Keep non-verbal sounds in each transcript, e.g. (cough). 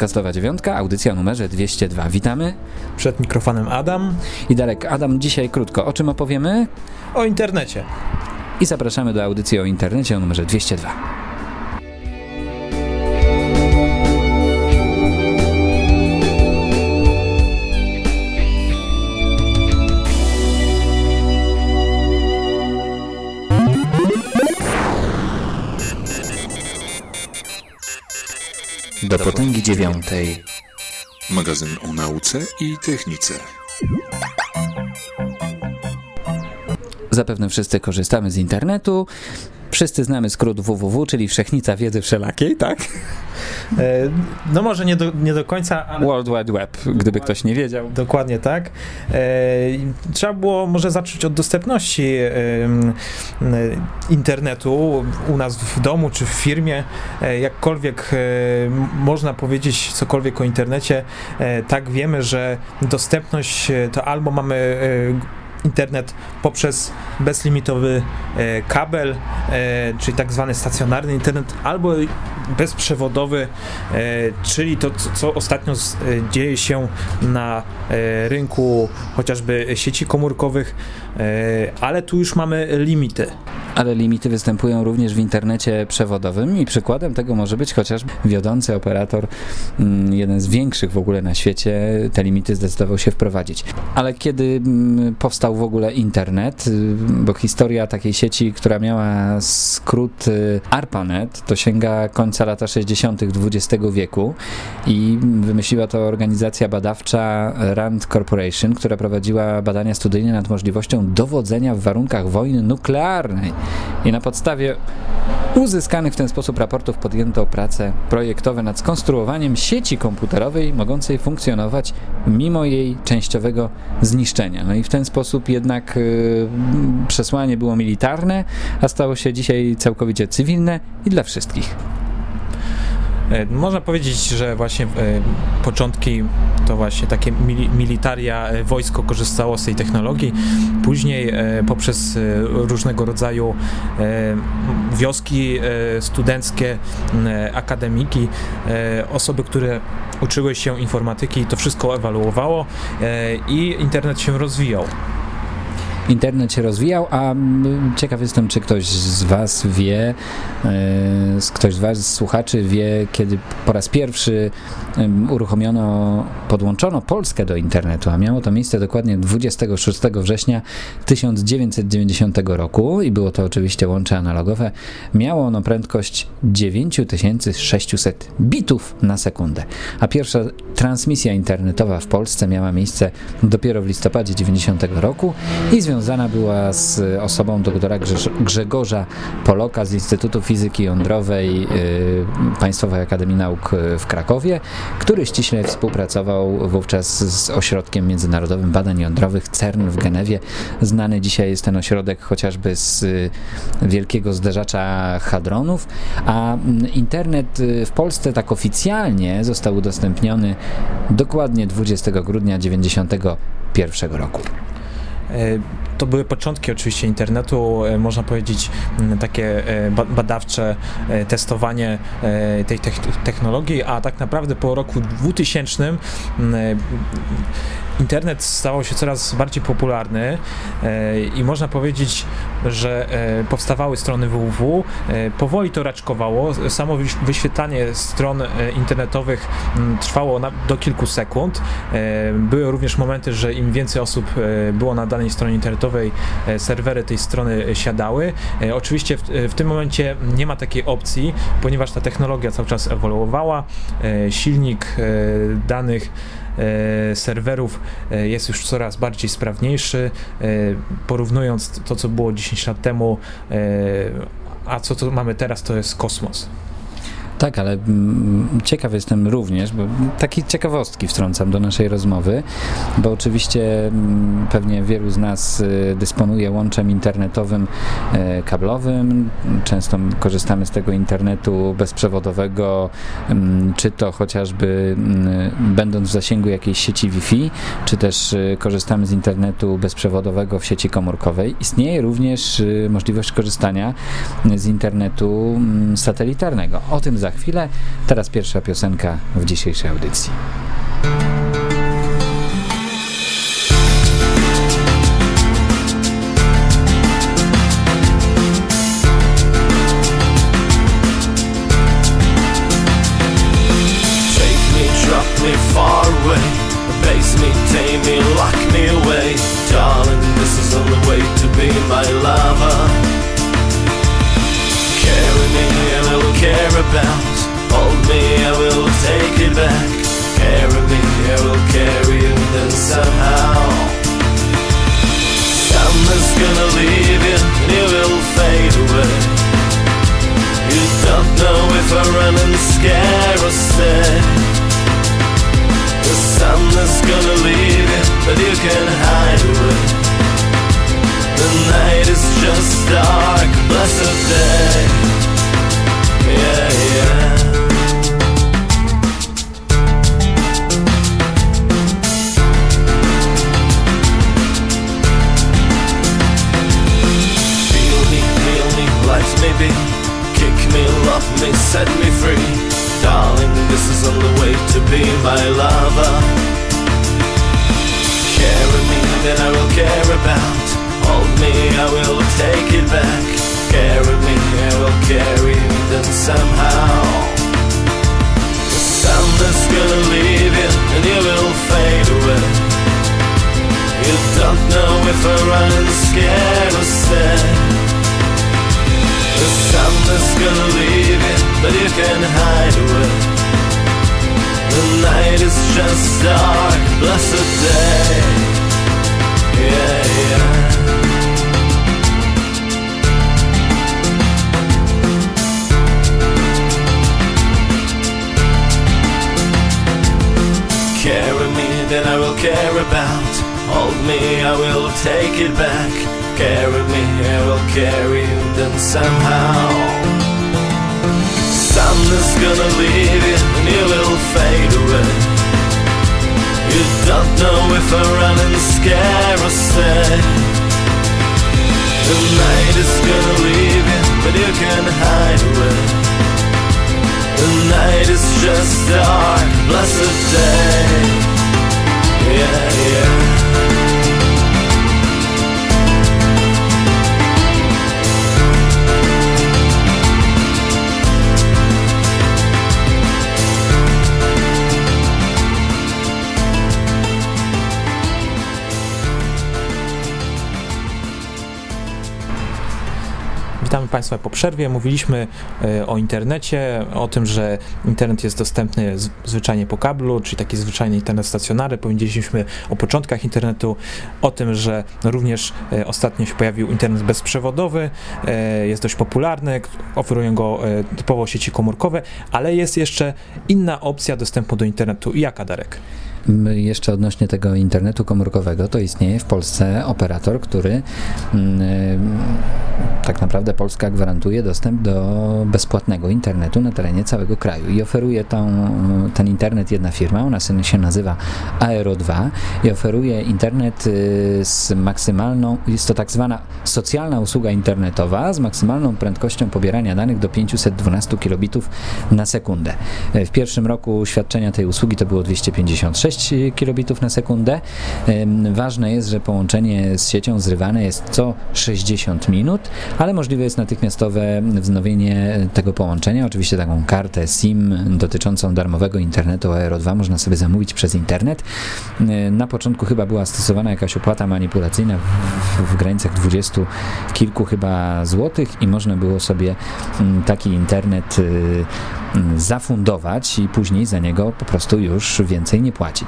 podcastowa dziewiątka, audycja numerze 202. Witamy. Przed mikrofonem Adam. I Darek. Adam, dzisiaj krótko. O czym opowiemy? O internecie. I zapraszamy do audycji o internecie o numerze 202. do potęgi dziewiątej. Magazyn o nauce i technice. Zapewne wszyscy korzystamy z internetu. Wszyscy znamy skrót www, czyli wszechnica wiedzy wszelakiej, tak? E, no może nie do, nie do końca, ale... World Wide Web, gdyby ktoś nie wiedział. Dokładnie tak. E, trzeba było może zacząć od dostępności internetu u nas w domu czy w firmie. E, jakkolwiek można powiedzieć cokolwiek o internecie, tak wiemy, że dostępność to albo mamy internet poprzez bezlimitowy e, kabel, e, czyli tak zwany stacjonarny internet, albo bezprzewodowy, e, czyli to, co ostatnio dzieje się na rynku chociażby sieci komórkowych, ale tu już mamy limity. Ale limity występują również w internecie przewodowym i przykładem tego może być chociażby wiodący operator, mm, jeden z większych w ogóle na świecie, te limity zdecydował się wprowadzić. Ale kiedy mm, powstał w ogóle internet, y, bo historia takiej sieci, która miała skrót y, ARPANET, to sięga końca lata 60. XX wieku i wymyśliła to organizacja badawcza RAND Corporation, która prowadziła badania studyjne nad możliwością dowodzenia w warunkach wojny nuklearnej. I na podstawie uzyskanych w ten sposób raportów podjęto prace projektowe nad skonstruowaniem sieci komputerowej mogącej funkcjonować mimo jej częściowego zniszczenia. No i w ten sposób jednak y, przesłanie było militarne, a stało się dzisiaj całkowicie cywilne i dla wszystkich. E, można powiedzieć, że właśnie e, początki to właśnie takie militaria, e, wojsko korzystało z tej technologii. Później poprzez różnego rodzaju wioski studenckie, akademiki, osoby, które uczyły się informatyki, to wszystko ewaluowało i internet się rozwijał internet się rozwijał, a ciekaw jestem, czy ktoś z Was wie, e, ktoś z Was, słuchaczy wie, kiedy po raz pierwszy uruchomiono, podłączono Polskę do internetu, a miało to miejsce dokładnie 26 września 1990 roku i było to oczywiście łącze analogowe. Miało ono prędkość 9600 bitów na sekundę, a pierwsza transmisja internetowa w Polsce miała miejsce dopiero w listopadzie 90 roku i związana związana była z osobą doktora Grzegorza Poloka z Instytutu Fizyki Jądrowej y, Państwowej Akademii Nauk w Krakowie, który ściśle współpracował wówczas z Ośrodkiem Międzynarodowym Badań Jądrowych CERN w Genewie. Znany dzisiaj jest ten ośrodek chociażby z y, wielkiego zderzacza hadronów, a mm, internet y, w Polsce tak oficjalnie został udostępniony dokładnie 20 grudnia 1991 roku. E, to były początki oczywiście internetu, e, można powiedzieć takie e, badawcze testowanie tej technologii, a tak naprawdę po roku 2000 internet stawał się coraz bardziej popularny e, i można powiedzieć, że e, powstawały strony www. E, powoli to raczkowało. Samo wyświetlanie stron internetowych trwało do kilku sekund. Były również momenty, że im więcej osób było na danej stronie internetowej, serwery tej strony siadały. Oczywiście w, w tym momencie nie ma takiej opcji, ponieważ ta technologia cały czas ewoluowała. Silnik danych E, serwerów e, jest już coraz bardziej sprawniejszy. E, porównując to, co było 10 lat temu, a co to mamy teraz, to jest kosmos. Tak, ale mm, ciekaw jestem również, bo takie ciekawostki wtrącam do naszej rozmowy, bo oczywiście mm, pewnie wielu z nas y, dysponuje łączem internetowym e, kablowym. Często korzystamy z tego internetu bezprzewodowego, mm, czy to chociażby będąc w zasięgu jakiejś sieci Wi-Fi, czy też y, korzystamy z internetu bezprzewodowego w sieci komórkowej. Istnieje również y, możliwość korzystania z internetu satelitarnego. O tym za za chwilę. Teraz pierwsza piosenka w dzisiejszej audycji. About. Hold me, I will take it back. Carry me, I will carry you then somehow. Summer's gonna leave you and you will fade away. You don't know if I run and scare or stay the sun gonna leave you, but you can hide away. The night is just dark, blessed day. Yeah, yeah. Sun is gonna leave you, but you can hide away. The night is just dark, blessed day. Yeah, yeah. Carry me, then I will care about. Hold me, I will take it back. Carry me, I will carry you then somehow. Sun is gonna leave you and you will fade away. You don't know if I run and scare or stay. The night is gonna leave you, but you can hide away. The night is just dark, blessed day. Państwa po przerwie. Mówiliśmy e, o internecie, o tym, że internet jest dostępny zwyczajnie po kablu, czyli taki zwyczajny internet stacjonarny. Powiedzieliśmy o początkach internetu, o tym, że również e, ostatnio się pojawił internet bezprzewodowy, e, jest dość popularny, oferują go typowo sieci komórkowe, ale jest jeszcze inna opcja dostępu do internetu. Jaka, Darek? Jeszcze odnośnie tego internetu komórkowego, to istnieje w Polsce operator, który mm, y, tak naprawdę Polska gwarantuje dostęp do bezpłatnego internetu na terenie całego kraju i oferuje tą, ten internet jedna firma, ona się nazywa Aero2 i oferuje internet y, z maksymalną, jest to tak zwana socjalna usługa internetowa z maksymalną prędkością pobierania danych do 512 kilobitów na sekundę. W pierwszym roku świadczenia tej usługi to było 256 6 kilobitów na sekundę. Ważne jest, że połączenie z siecią zrywane jest co 60 minut, ale możliwe jest natychmiastowe wznowienie tego połączenia. Oczywiście taką kartę SIM dotyczącą darmowego internetu Aero 2 można sobie zamówić przez internet. Na początku chyba była stosowana jakaś opłata manipulacyjna w, w granicach 20 kilku chyba złotych i można było sobie mm, taki internet y, mm, zafundować i później za niego po prostu już więcej nie płacić.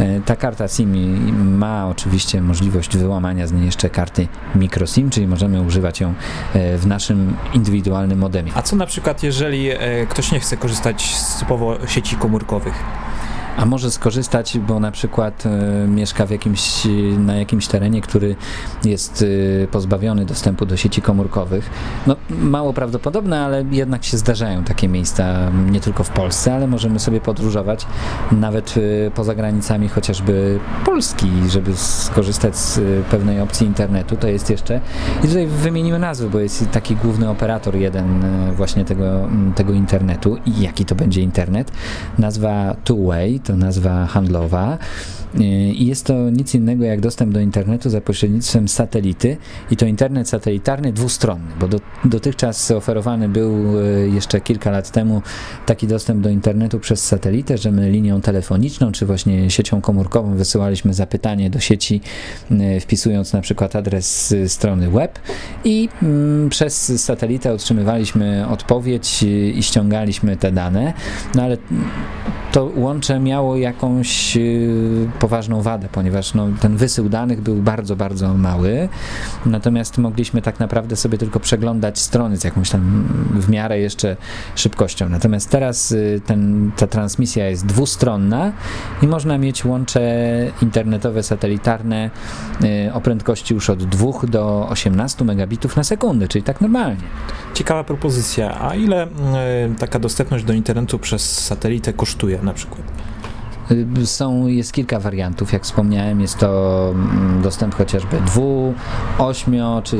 E, ta karta SIM ma oczywiście możliwość wyłamania z niej jeszcze karty microSIM, czyli możemy używać ją e, w naszym indywidualnym modemie. A co na przykład, jeżeli e, ktoś nie chce korzystać z typowo sieci komórkowych? A może skorzystać, bo na przykład e, mieszka w jakimś, na jakimś terenie, który jest e, pozbawiony dostępu do sieci komórkowych. No, mało prawdopodobne, ale jednak się zdarzają takie miejsca, nie tylko w Polsce, ale możemy sobie podróżować nawet e, poza granicami chociażby Polski, żeby skorzystać z pewnej opcji internetu. To jest jeszcze, i tutaj wymienimy nazwy, bo jest taki główny operator jeden właśnie tego, tego internetu i jaki to będzie internet. Nazwa Two Way, to nazwa handlowa i jest to nic innego jak dostęp do internetu za pośrednictwem satelity i to internet satelitarny dwustronny, bo do, dotychczas oferowany był e, jeszcze kilka lat temu taki dostęp do internetu przez satelitę, że my linią telefoniczną czy właśnie siecią komórkową wysyłaliśmy zapytanie do sieci e, wpisując na przykład adres strony web i mm, przez satelitę otrzymywaliśmy odpowiedź i ściągaliśmy te dane, no ale to łącze miało jakąś y, poważną wadę, ponieważ no, ten wysył danych był bardzo, bardzo mały, natomiast mogliśmy tak naprawdę sobie tylko przeglądać strony z jakąś tam w miarę jeszcze szybkością. Natomiast teraz y, ten, ta transmisja jest dwustronna i można mieć łącze internetowe, satelitarne y, o prędkości już od 2 do 18 megabitów na sekundę, czyli tak normalnie. Ciekawa propozycja. A ile taka dostępność do internetu przez satelitę kosztuje? na przykład? Y, są, jest kilka wariantów, jak wspomniałem, jest to mm, dostęp chociażby 2, 8, czy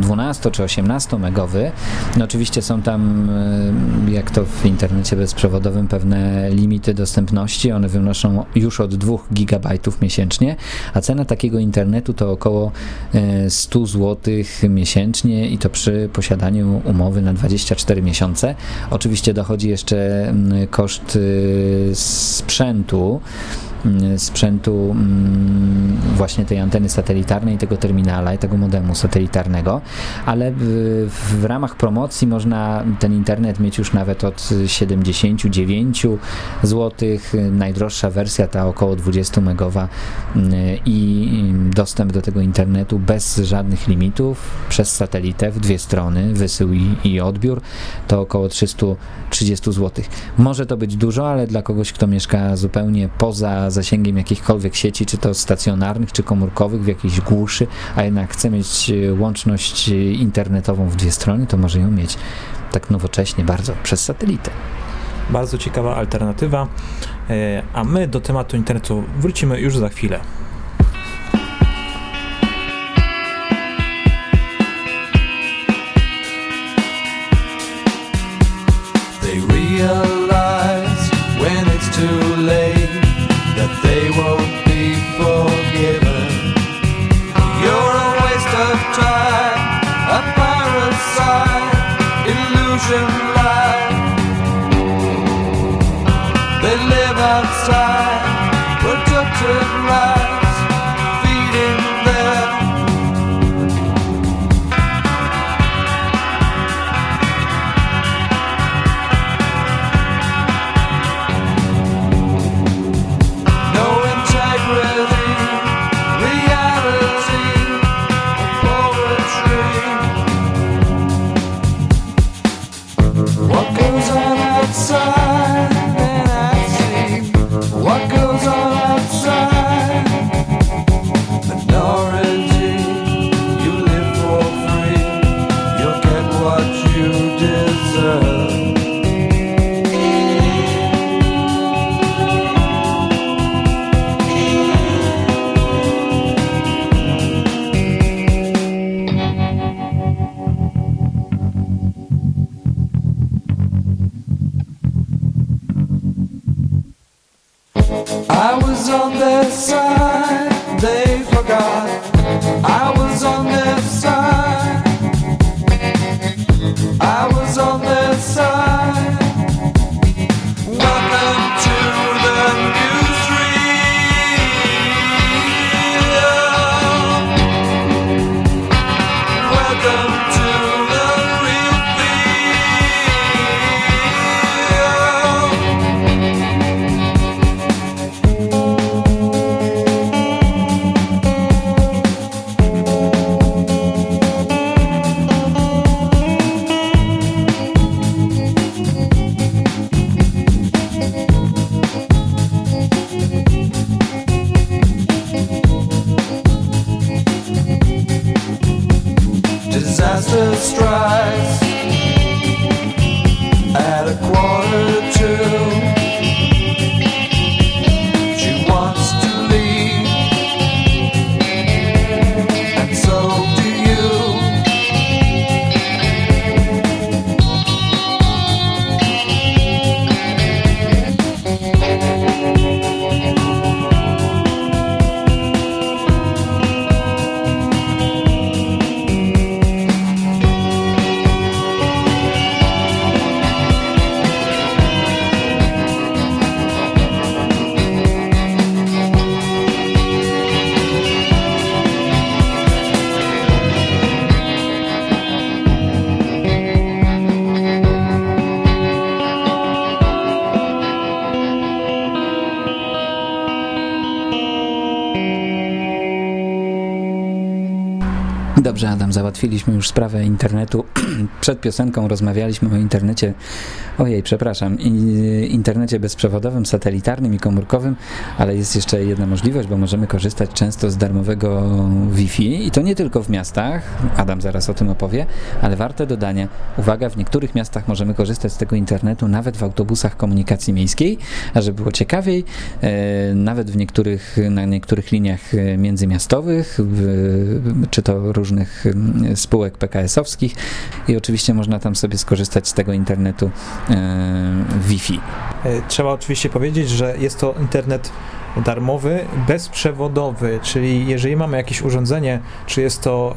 12, czy 18 megowy. No oczywiście są tam, y, jak to w internecie bezprzewodowym, pewne limity dostępności. One wynoszą już od 2 gigabajtów miesięcznie, a cena takiego internetu to około 100 y, zł miesięcznie i to przy posiadaniu umowy na 24 miesiące. Oczywiście dochodzi jeszcze mm, koszt sprzętu, passou sprzętu mm, właśnie tej anteny satelitarnej, tego terminala i tego modemu satelitarnego, ale w, w ramach promocji można ten internet mieć już nawet od 79 zł, najdroższa wersja ta około 20 MB mm, i dostęp do tego internetu bez żadnych limitów. Przez satelitę w dwie strony, wysył i, i odbiór, to około 330 zł. Może to być dużo, ale dla kogoś, kto mieszka zupełnie poza zasięgiem jakichkolwiek sieci, czy to stacjonarnych, czy komórkowych w jakiejś głuszy, a jednak chce mieć e, łączność e, internetową w dwie strony, to może ją mieć tak nowocześnie bardzo przez satelitę. Bardzo ciekawa alternatywa, e, a my do tematu internetu wrócimy już za chwilę. Dobrze, Adam, załatwiliśmy już sprawę internetu. (clears throat) Przed piosenką rozmawialiśmy o internecie, ojej, przepraszam, i- internecie bezprzewodowym, satelitarnym i komórkowym, ale jest jeszcze jedna możliwość, bo możemy korzystać często z darmowego Wi-Fi. I to nie tylko w miastach, Adam zaraz o tym opowie, ale warte dodania, uwaga, w niektórych miastach możemy korzystać z tego internetu nawet w autobusach komunikacji miejskiej, a żeby było ciekawiej, e, nawet w niektórych, na niektórych liniach e, międzymiastowych, czy to różnych spółek PKS-owskich i oczywiście można tam sobie skorzystać z tego internetu e, Wi-Fi. E, Trzeba oczywiście powiedzieć, że jest to internet darmowy, bezprzewodowy, czyli jeżeli mamy jakieś urządzenie, czy jest to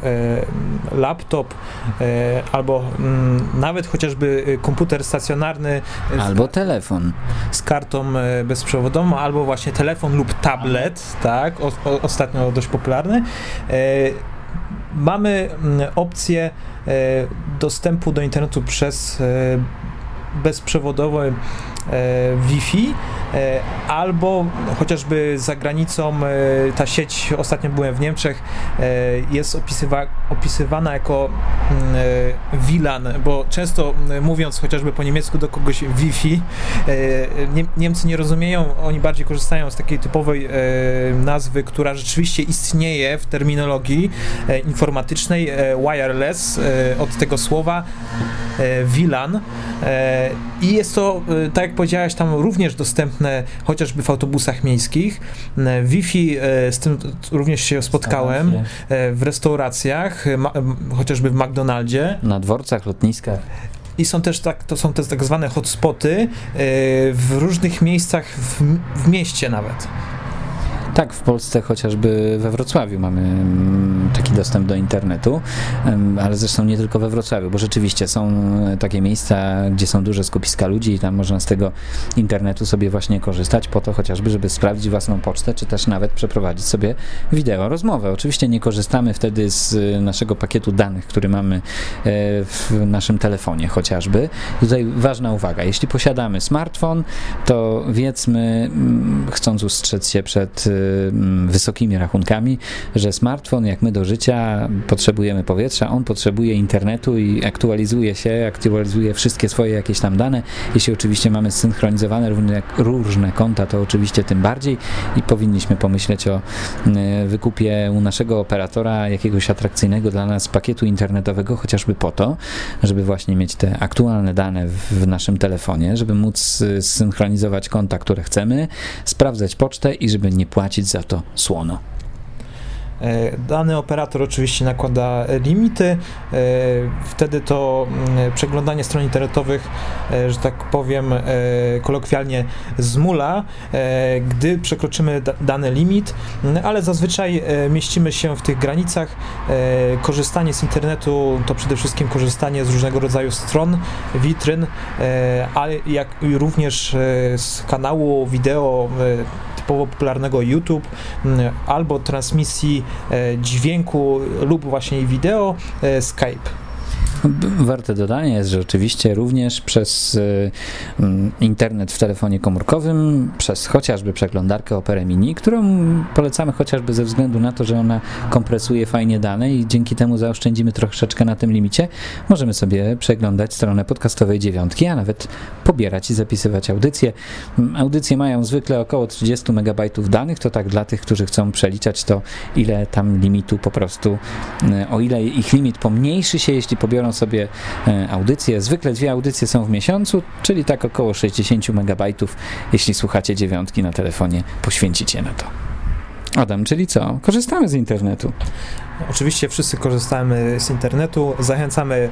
e, laptop, e, albo mm, nawet chociażby e, komputer stacjonarny e, Albo telefon. z kartą e, bezprzewodową, albo właśnie telefon lub tablet, tak, o, o, ostatnio dość popularny. Mamy mm, opcję e, dostępu do internetu przez e, bezprzewodowe e, Wi-Fi, albo chociażby za granicą e, ta sieć, ostatnio byłem w Niemczech, e, jest opisywa, opisywana jako mm, e, WLAN, bo często mówiąc chociażby po niemiecku do kogoś Wi-Fi, e, nie, Niemcy nie rozumieją, oni bardziej korzystają z takiej typowej e, nazwy, która rzeczywiście istnieje w terminologii e, informatycznej, e, wireless, e, od tego słowa e, WLAN e, i jest to, e, tak jak powiedziałeś, tam również dostępne chociażby w autobusach miejskich. E, Wi-Fi, e, z tym również się spotkałem e, w restauracjach, chociażby w McDonaldzie Na dworcach, lotniskach. i są też tak, to są te tak zwane hotspoty w różnych miejscach w, w mieście nawet. Tak, w Polsce chociażby we Wrocławiu mamy mm, taki dostęp do internetu, ale zresztą nie tylko we Wrocławiu, bo rzeczywiście są e, takie miejsca, gdzie są duże skupiska ludzi i tam można z tego internetu sobie właśnie korzystać po to chociażby, żeby sprawdzić własną pocztę, czy też nawet przeprowadzić sobie wideo rozmowę. Oczywiście nie korzystamy wtedy z e, naszego pakietu danych, który mamy e, w naszym telefonie chociażby. Tutaj ważna uwaga, jeśli posiadamy smartfon, to wiedzmy, mm, chcąc ustrzec się przed wysokimi rachunkami, że smartfon, jak my do życia, potrzebujemy powietrza, on potrzebuje internetu i aktualizuje się, aktualizuje wszystkie swoje jakieś tam dane. Jeśli oczywiście mamy zsynchronizowane różne, różne konta, to oczywiście tym bardziej i powinniśmy pomyśleć o y, wykupie u naszego operatora jakiegoś atrakcyjnego dla nas pakietu internetowego, chociażby po to, żeby właśnie mieć te aktualne dane w, w naszym telefonie, żeby móc y, zsynchronizować konta, które chcemy, sprawdzać pocztę i żeby nie płacić za to słono. E, Dany operator oczywiście nakłada limity, e, wtedy to mm, przeglądanie stron internetowych, e, że tak powiem e, kolokwialnie zmula, e, gdy przekroczymy da- dany limit, m, ale zazwyczaj e, mieścimy się w tych granicach. E, Korzystanie z internetu to przede wszystkim korzystanie z różnego rodzaju stron, witryn, e, ale jak również e, z kanału wideo e, typowo popularnego YouTube m, albo transmisji e, dźwięku lub właśnie wideo e, Skype. (laughs) Warte dodania jest, że oczywiście również przez y, mm, internet w telefonie komórkowym, przez chociażby przeglądarkę Opera Mini, którą polecamy chociażby ze względu na to, że ona kompresuje fajnie dane i dzięki temu zaoszczędzimy troszeczkę na tym limicie, możemy sobie przeglądać stronę podcastowej dziewiątki, a nawet pobierać i zapisywać audycje. Mm, Audycje mają zwykle około 30 MB danych, to tak dla tych, którzy chcą przeliczać to, ile tam limitu po prostu, y, o ile ich limit pomniejszy się, jeśli pobiorą sobie e, audycje. Zwykle dwie audycje są w miesiącu, czyli tak około 60 MB, jeśli słuchacie dziewiątki na telefonie, poświęcicie na to. Adam, czyli co? Korzystamy z internetu. Oczywiście wszyscy korzystamy z internetu, zachęcamy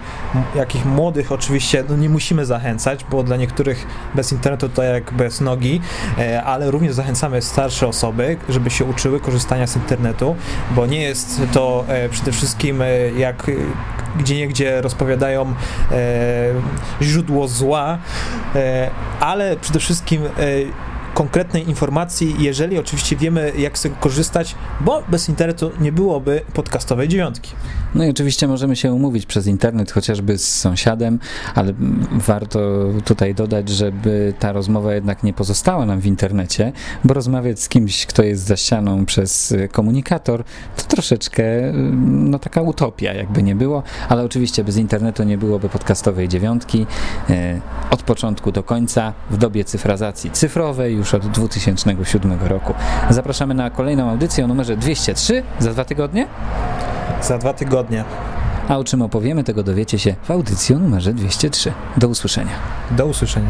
jakich młodych oczywiście, no nie musimy zachęcać, bo dla niektórych bez internetu to jak bez nogi, e, ale również zachęcamy starsze osoby, żeby się uczyły korzystania z internetu, bo nie jest to e, przede wszystkim e, jak gdzie niegdzie rozpowiadają źródło zła, ale przede wszystkim konkretnej informacji, jeżeli oczywiście wiemy, jak z tego korzystać, bo bez internetu nie byłoby podcastowej dziewiątki. No i oczywiście możemy się umówić przez internet, chociażby z sąsiadem, ale warto tutaj dodać, żeby ta rozmowa jednak nie pozostała nam w internecie, bo rozmawiać z kimś, kto jest za ścianą przez komunikator, to troszeczkę no taka utopia, jakby nie było, ale oczywiście bez internetu nie byłoby podcastowej dziewiątki y, od początku do końca w dobie cyfrazacji cyfrowej już od 2007 roku. Zapraszamy na kolejną audycję o numerze 203 za dwa tygodnie. Za dwa tygodnie. A o czym opowiemy, tego dowiecie się w audycji o numerze 203. Do usłyszenia. Do usłyszenia.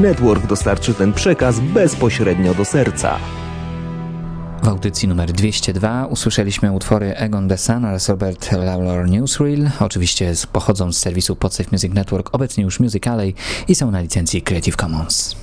Network dostarczy ten przekaz bezpośrednio do serca. W audycji numer 202 usłyszeliśmy utwory Egon The Sun oraz Robert Lawlor Newsreel. Oczywiście pochodzą z serwisu Podsafe Music Network, obecnie już Music.ly i są na licencji Creative Commons.